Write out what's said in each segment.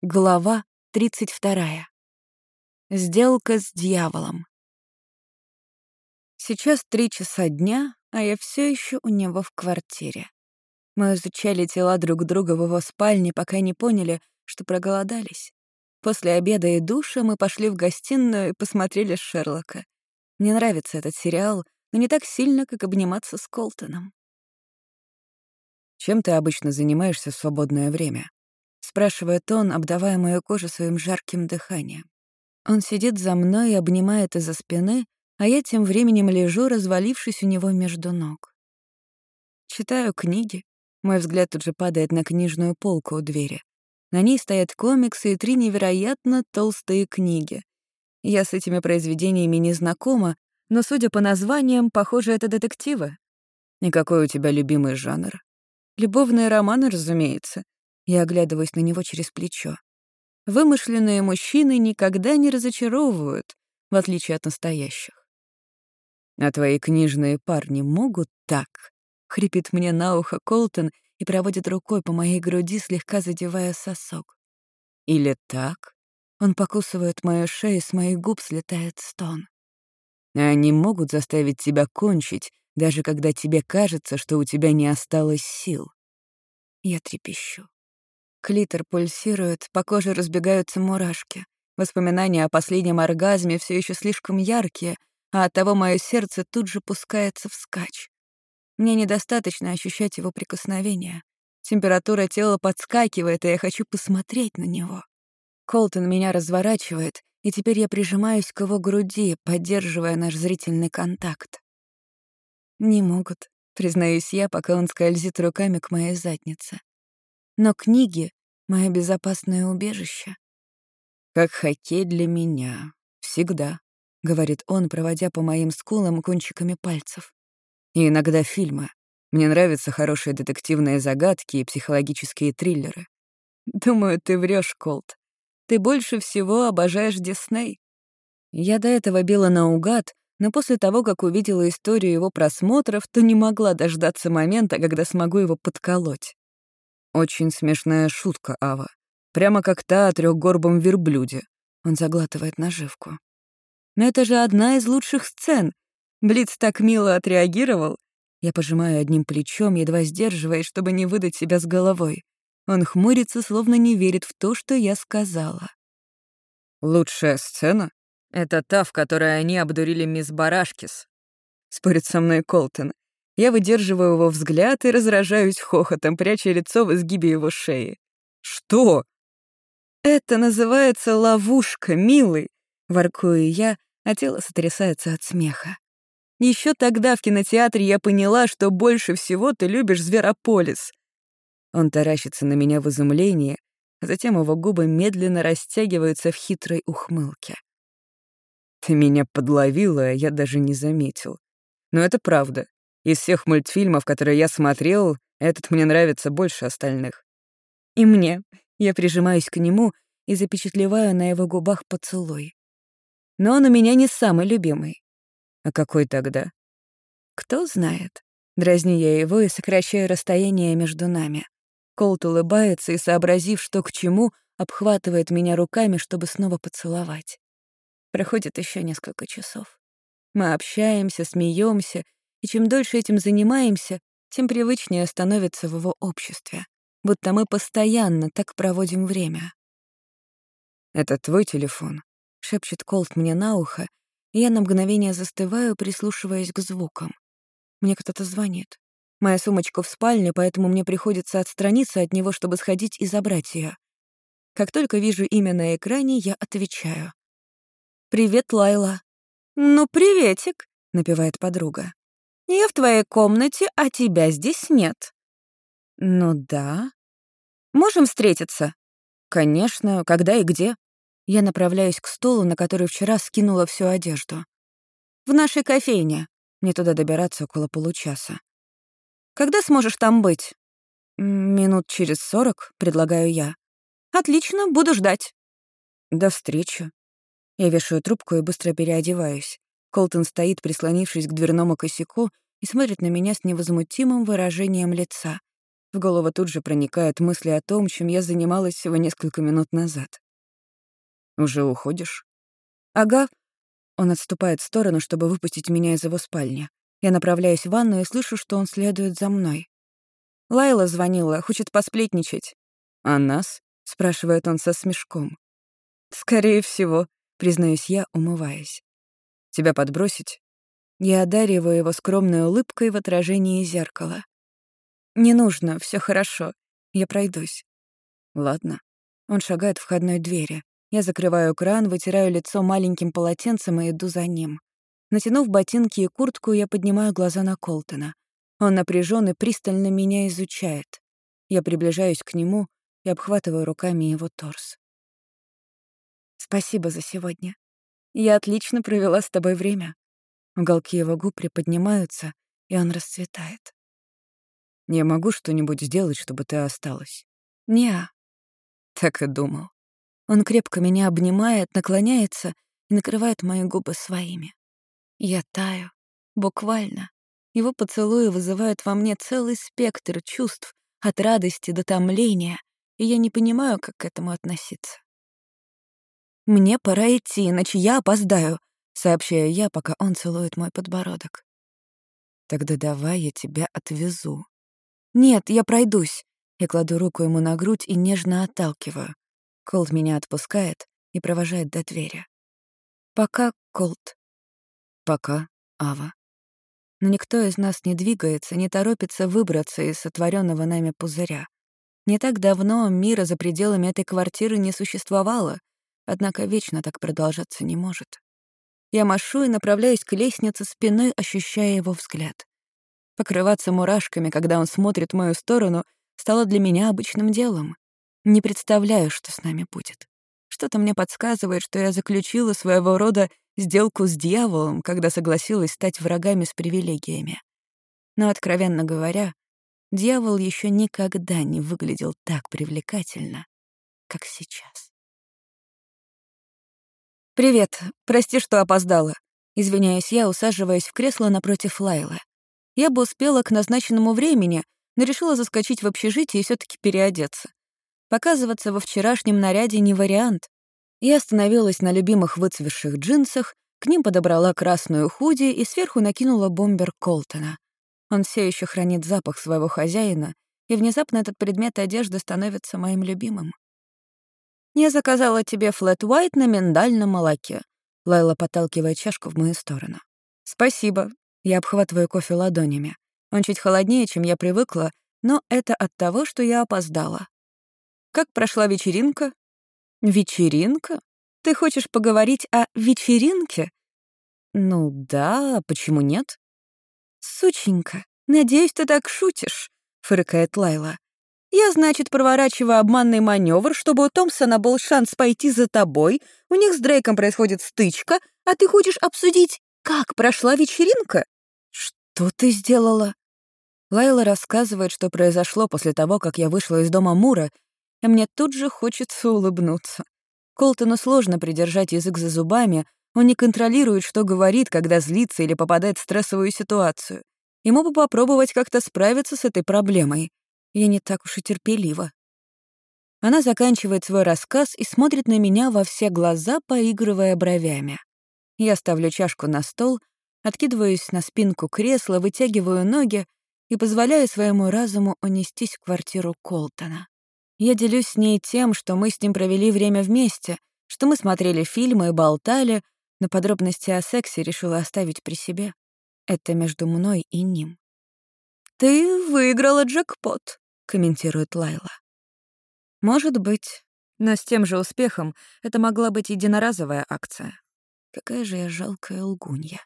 Глава 32. Сделка с дьяволом. Сейчас три часа дня, а я все еще у него в квартире. Мы изучали тела друг друга в его спальне, пока не поняли, что проголодались. После обеда и душа мы пошли в гостиную и посмотрели Шерлока. Мне нравится этот сериал, но не так сильно, как обниматься с Колтоном. «Чем ты обычно занимаешься в свободное время?» Спрашивает он, обдавая мою кожу своим жарким дыханием. Он сидит за мной и обнимает из-за спины, а я тем временем лежу, развалившись у него между ног. Читаю книги. Мой взгляд тут же падает на книжную полку у двери. На ней стоят комиксы и три невероятно толстые книги. Я с этими произведениями не знакома, но, судя по названиям, похоже, это детективы. И какой у тебя любимый жанр? Любовные романы, разумеется. Я оглядываюсь на него через плечо. Вымышленные мужчины никогда не разочаровывают, в отличие от настоящих. «А твои книжные парни могут так?» — хрипит мне на ухо Колтон и проводит рукой по моей груди, слегка задевая сосок. «Или так?» Он покусывает мою шею, с моих губ слетает стон. «Они могут заставить тебя кончить, даже когда тебе кажется, что у тебя не осталось сил». Я трепещу. Клитор пульсирует, по коже разбегаются мурашки. Воспоминания о последнем оргазме все еще слишком яркие, а оттого мое сердце тут же пускается вскачь. Мне недостаточно ощущать его прикосновение. Температура тела подскакивает, и я хочу посмотреть на него. Колтон меня разворачивает, и теперь я прижимаюсь к его груди, поддерживая наш зрительный контакт. Не могут, признаюсь я, пока он скользит руками к моей заднице. Но книги — мое безопасное убежище. «Как хоккей для меня. Всегда», — говорит он, проводя по моим скулам кончиками пальцев. «И иногда фильмы. Мне нравятся хорошие детективные загадки и психологические триллеры». «Думаю, ты врешь, Колт. Ты больше всего обожаешь Дисней». Я до этого била наугад, но после того, как увидела историю его просмотров, то не могла дождаться момента, когда смогу его подколоть. Очень смешная шутка, Ава. Прямо как та о трехгорбом верблюде. Он заглатывает наживку. Но это же одна из лучших сцен. Блиц так мило отреагировал. Я пожимаю одним плечом, едва сдерживаясь, чтобы не выдать себя с головой. Он хмурится, словно не верит в то, что я сказала. «Лучшая сцена? Это та, в которой они обдурили мисс Барашкис», — спорит со мной Колтон. Я выдерживаю его взгляд и разражаюсь хохотом, пряча лицо в изгибе его шеи. «Что?» «Это называется ловушка, милый!» — воркую я, а тело сотрясается от смеха. Еще тогда в кинотеатре я поняла, что больше всего ты любишь Зверополис. Он таращится на меня в изумлении, а затем его губы медленно растягиваются в хитрой ухмылке. Ты меня подловила, а я даже не заметил. Но это правда. Из всех мультфильмов, которые я смотрел, этот мне нравится больше остальных. И мне. Я прижимаюсь к нему и запечатлеваю на его губах поцелуй. Но он у меня не самый любимый. А какой тогда? Кто знает. Дразню я его и сокращаю расстояние между нами. Колт улыбается и, сообразив, что к чему, обхватывает меня руками, чтобы снова поцеловать. Проходит еще несколько часов. Мы общаемся, смеемся и чем дольше этим занимаемся, тем привычнее становится в его обществе, будто мы постоянно так проводим время. «Это твой телефон?» — шепчет Колт мне на ухо, и я на мгновение застываю, прислушиваясь к звукам. Мне кто-то звонит. Моя сумочка в спальне, поэтому мне приходится отстраниться от него, чтобы сходить и забрать ее. Как только вижу имя на экране, я отвечаю. «Привет, Лайла». «Ну, приветик», — напевает подруга. Я в твоей комнате, а тебя здесь нет». «Ну да». «Можем встретиться?» «Конечно. Когда и где?» Я направляюсь к столу, на который вчера скинула всю одежду. «В нашей кофейне. Мне туда добираться около получаса». «Когда сможешь там быть?» «Минут через сорок», — предлагаю я. «Отлично, буду ждать». «До встречи». Я вешаю трубку и быстро переодеваюсь. Колтон стоит, прислонившись к дверному косяку, и смотрит на меня с невозмутимым выражением лица. В голову тут же проникают мысли о том, чем я занималась всего несколько минут назад. «Уже уходишь?» «Ага». Он отступает в сторону, чтобы выпустить меня из его спальни. Я направляюсь в ванну и слышу, что он следует за мной. Лайла звонила, хочет посплетничать. «А нас?» — спрашивает он со смешком. «Скорее всего», — признаюсь я, умываясь. «Тебя подбросить?» Я одариваю его скромной улыбкой в отражении зеркала. «Не нужно, все хорошо. Я пройдусь». «Ладно». Он шагает в входной двери. Я закрываю кран, вытираю лицо маленьким полотенцем и иду за ним. Натянув ботинки и куртку, я поднимаю глаза на Колтона. Он напряжен и пристально меня изучает. Я приближаюсь к нему и обхватываю руками его торс. «Спасибо за сегодня. Я отлично провела с тобой время». Уголки его губ приподнимаются, и он расцветает. «Я могу что-нибудь сделать, чтобы ты осталась?» «Не-а». Так и думал. Он крепко меня обнимает, наклоняется и накрывает мои губы своими. Я таю. Буквально. Его поцелуи вызывают во мне целый спектр чувств, от радости до томления, и я не понимаю, как к этому относиться. «Мне пора идти, иначе я опоздаю», — сообщаю я, пока он целует мой подбородок. «Тогда давай я тебя отвезу». «Нет, я пройдусь». Я кладу руку ему на грудь и нежно отталкиваю. Колт меня отпускает и провожает до двери. «Пока, Колт». «Пока, Ава». Но никто из нас не двигается, не торопится выбраться из сотворенного нами пузыря. Не так давно мира за пределами этой квартиры не существовало, однако вечно так продолжаться не может. Я машу и направляюсь к лестнице, спиной ощущая его взгляд. Покрываться мурашками, когда он смотрит в мою сторону, стало для меня обычным делом. Не представляю, что с нами будет. Что-то мне подсказывает, что я заключила своего рода сделку с дьяволом, когда согласилась стать врагами с привилегиями. Но, откровенно говоря, дьявол еще никогда не выглядел так привлекательно, как сейчас. «Привет. Прости, что опоздала». Извиняюсь я, усаживаясь в кресло напротив Лайлы. Я бы успела к назначенному времени, но решила заскочить в общежитие и все таки переодеться. Показываться во вчерашнем наряде не вариант. Я остановилась на любимых выцветших джинсах, к ним подобрала красную худи и сверху накинула бомбер Колтона. Он все еще хранит запах своего хозяина, и внезапно этот предмет одежды становится моим любимым. «Я заказала тебе флэт white на миндальном молоке», — Лайла подталкивает чашку в мою сторону. «Спасибо». Я обхватываю кофе ладонями. Он чуть холоднее, чем я привыкла, но это от того, что я опоздала. Как прошла вечеринка? Вечеринка? Ты хочешь поговорить о вечеринке? Ну да, почему нет? Сученька, надеюсь, ты так шутишь, фыркает Лайла. Я, значит, проворачиваю обманный маневр, чтобы у Томпсона был шанс пойти за тобой, у них с Дрейком происходит стычка, а ты хочешь обсудить, как прошла вечеринка? Что ты сделала? Лайла рассказывает, что произошло после того, как я вышла из дома Мура и мне тут же хочется улыбнуться. Колтону сложно придержать язык за зубами, он не контролирует, что говорит, когда злится или попадает в стрессовую ситуацию. Ему бы попробовать как-то справиться с этой проблемой. Я не так уж и терпелива. Она заканчивает свой рассказ и смотрит на меня во все глаза, поигрывая бровями. Я ставлю чашку на стол, откидываюсь на спинку кресла, вытягиваю ноги и позволяю своему разуму унестись в квартиру Колтона. Я делюсь с ней тем, что мы с ним провели время вместе, что мы смотрели фильмы и болтали, но подробности о сексе решила оставить при себе. Это между мной и ним. «Ты выиграла джекпот», — комментирует Лайла. «Может быть, но с тем же успехом это могла быть единоразовая акция. Какая же я жалкая лгунья».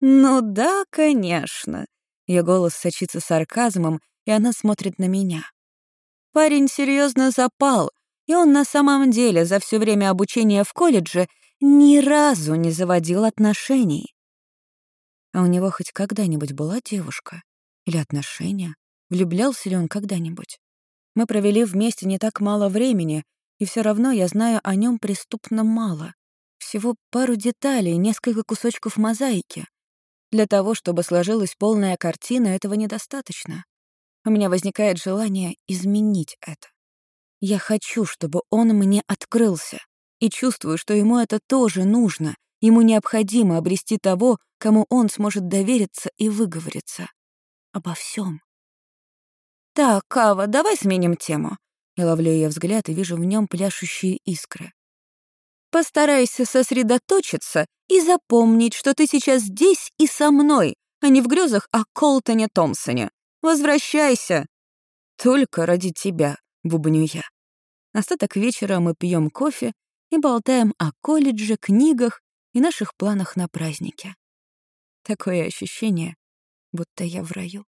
«Ну да, конечно». Ее голос сочится сарказмом, и она смотрит на меня. Парень серьезно запал, и он на самом деле за все время обучения в колледже ни разу не заводил отношений. А у него хоть когда-нибудь была девушка? Или отношения? Влюблялся ли он когда-нибудь? Мы провели вместе не так мало времени, и все равно я знаю о нем преступно мало. Всего пару деталей, несколько кусочков мозаики. Для того, чтобы сложилась полная картина, этого недостаточно. У меня возникает желание изменить это. Я хочу, чтобы он мне открылся, и чувствую, что ему это тоже нужно. Ему необходимо обрести того, кому он сможет довериться и выговориться. Обо всем. «Так, Кава, давай сменим тему». Я ловлю ее взгляд и вижу в нем пляшущие искры. «Постарайся сосредоточиться и запомнить, что ты сейчас здесь и со мной, а не в грезах о Колтоне Томпсоне. Возвращайся!» «Только ради тебя», — бубню я. Остаток вечера мы пьем кофе и болтаем о колледже, книгах и наших планах на празднике. Такое ощущение, будто я в раю.